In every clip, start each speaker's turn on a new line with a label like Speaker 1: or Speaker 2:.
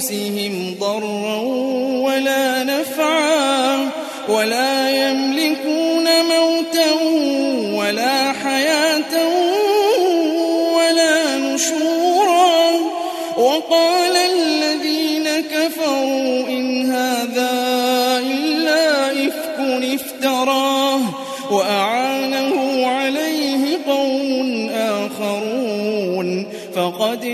Speaker 1: لأنفسهم ضرا ولا نفعا ولا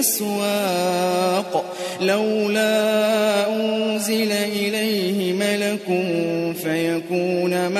Speaker 1: الأسواق. لولا أنزل إليه ملك فيكون معه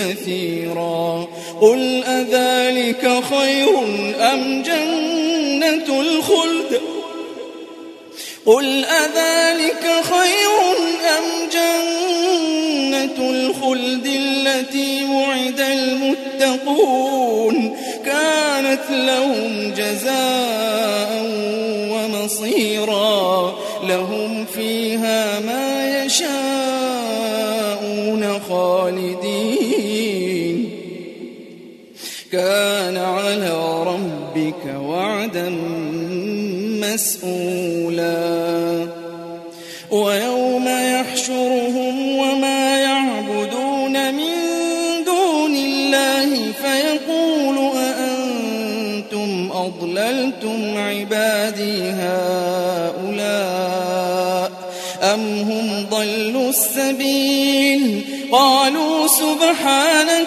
Speaker 1: كثيرا. قل أذلك خير أم جنة الخلد؟ قل أذلك خير أم جنة الخلد التي وعد المتقون؟ كانت لهم جزاء ومصيرا. لهم فيها ما يشاءون. كان على ربك وعدا مسؤولا. ويوم يحشرهم وما يعبدون من دون الله فيقول أضللتم عبادي هؤلاء أم هم ضلوا السبيل؟ قالوا سبحانك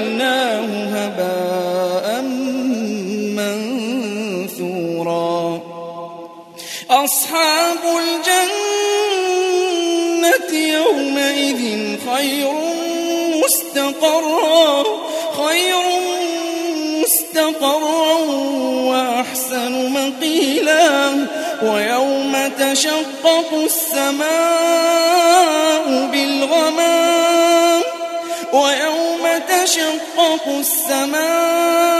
Speaker 1: فجعلناه هباء منثورا. أصحاب الجنة يومئذ خير مستقرا خير مستقرا وأحسن مقيلا. ويوم تشقق السماء ويوم تشقق السماء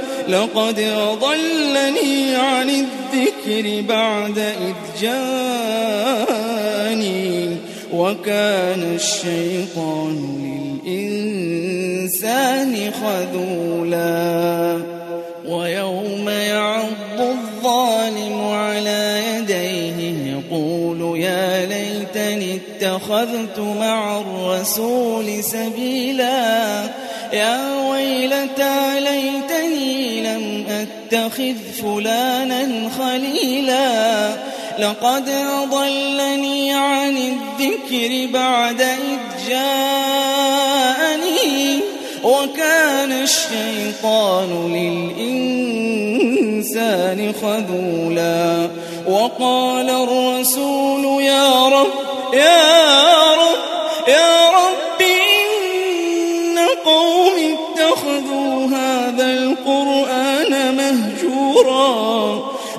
Speaker 1: لقد أضلني عن الذكر بعد إذ جاني وكان الشيطان للإنسان خذولا ويوم يعض الظالم على يديه يقول يا ليتني اتخذت مع الرسول سبيلا يا ويلتى ليتني لم أتخذ فلانا خليلا. لقد أضلني عن الذكر بعد إذ جاءني. وكان الشيطان للإنسان خذولا. وقال الرسول يا رب يا رب يا رب إن قوم اتخذوا هذا القرآن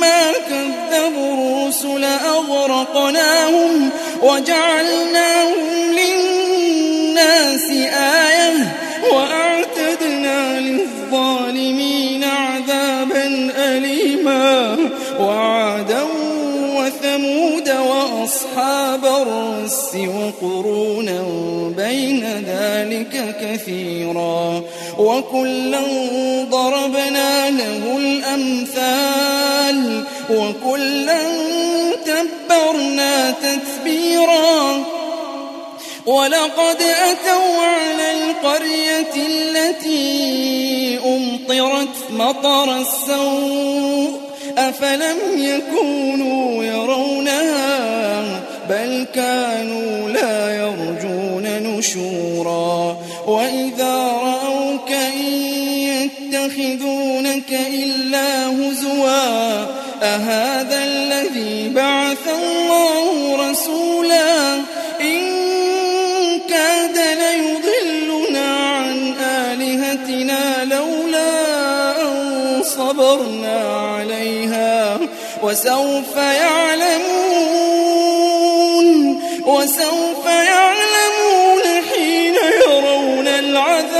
Speaker 1: لما كذبوا الرسل أغرقناهم وجعلناهم للناس آية وأعتدنا للظالمين عذابا أليما وعادا وثمود وأصحاب الرس وقرونا بين ذلك كثيرا وكلا ضربنا له الأمثال وكلا تبرنا تتبيرا. ولقد أتوا على القرية التي أمطرت مطر السوء. أفلم يكونوا يرونها بل كانوا لا يرجون نشورا. وإذا رأوك إن يتخذونك إلا هزوا أهذا الذي بعث الله رسولا؟ إن كاد ليضلنا عن آلهتنا لولا أن صبرنا عليها. وسوف يعلمون وسوف يعلمون حين يرون العذاب.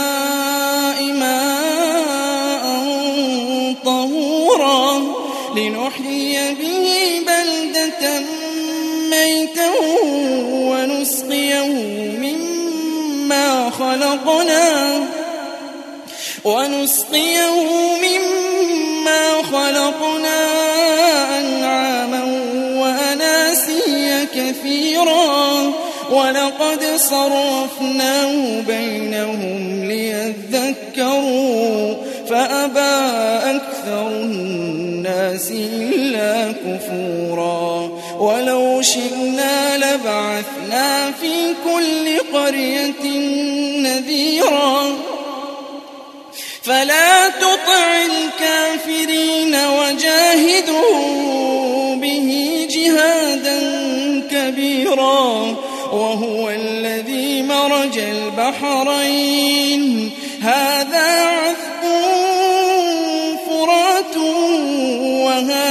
Speaker 1: مما خلقنا ونسقيه مما خلقنا أنعاما وأناسيا كثيرا ولقد صرفناه بينهم ليذكروا فأبى أكثر الناس إلا كفورا ولو شئنا لبعثنا في كل قرية كثيرا فلا تطع الكافرين وجاهدوا به جهادا كبيرا. وهو الذي مرج البحرين. هذا عذب فرات وهذا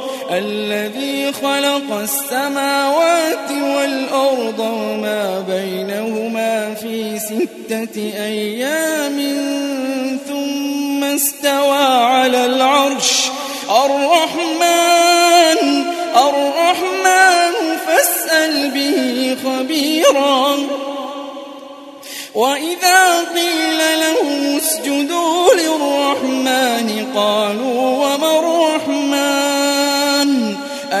Speaker 1: الذي خلق السماوات والأرض وما بينهما في ستة أيام ثم استوى على العرش. الرحمن الرحمن فاسأل به خبيرا. وإذا قيل لهم اسجدوا للرحمن قالوا وما الرحمن؟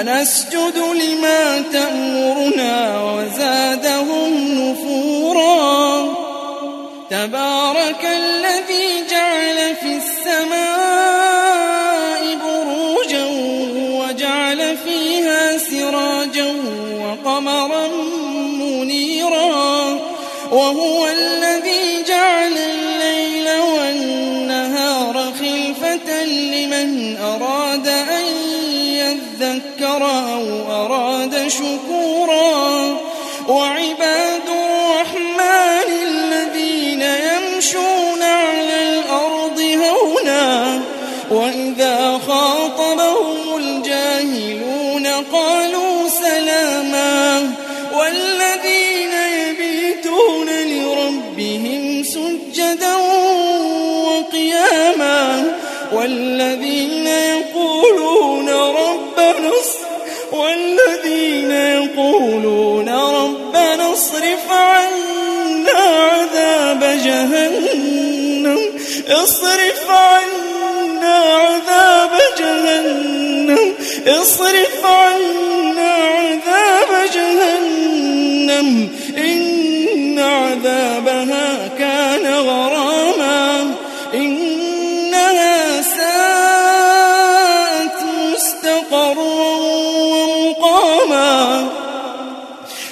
Speaker 1: أنسجد لما تأمرنا وزادهم نفورا. تبارك الذي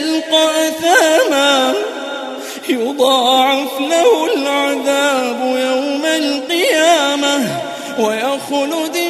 Speaker 1: يلقى أثاما يضاعف له العذاب يوم القيامة ويخلد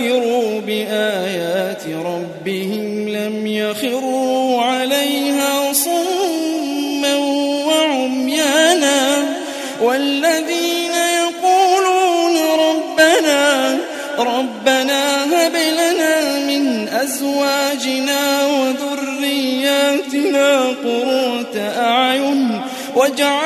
Speaker 1: ذكروا بآيات ربهم لم يخروا عليها صما وعميانا والذين يقولون ربنا ربنا هب لنا من أزواجنا وذرياتنا قرة أعين واجعلنا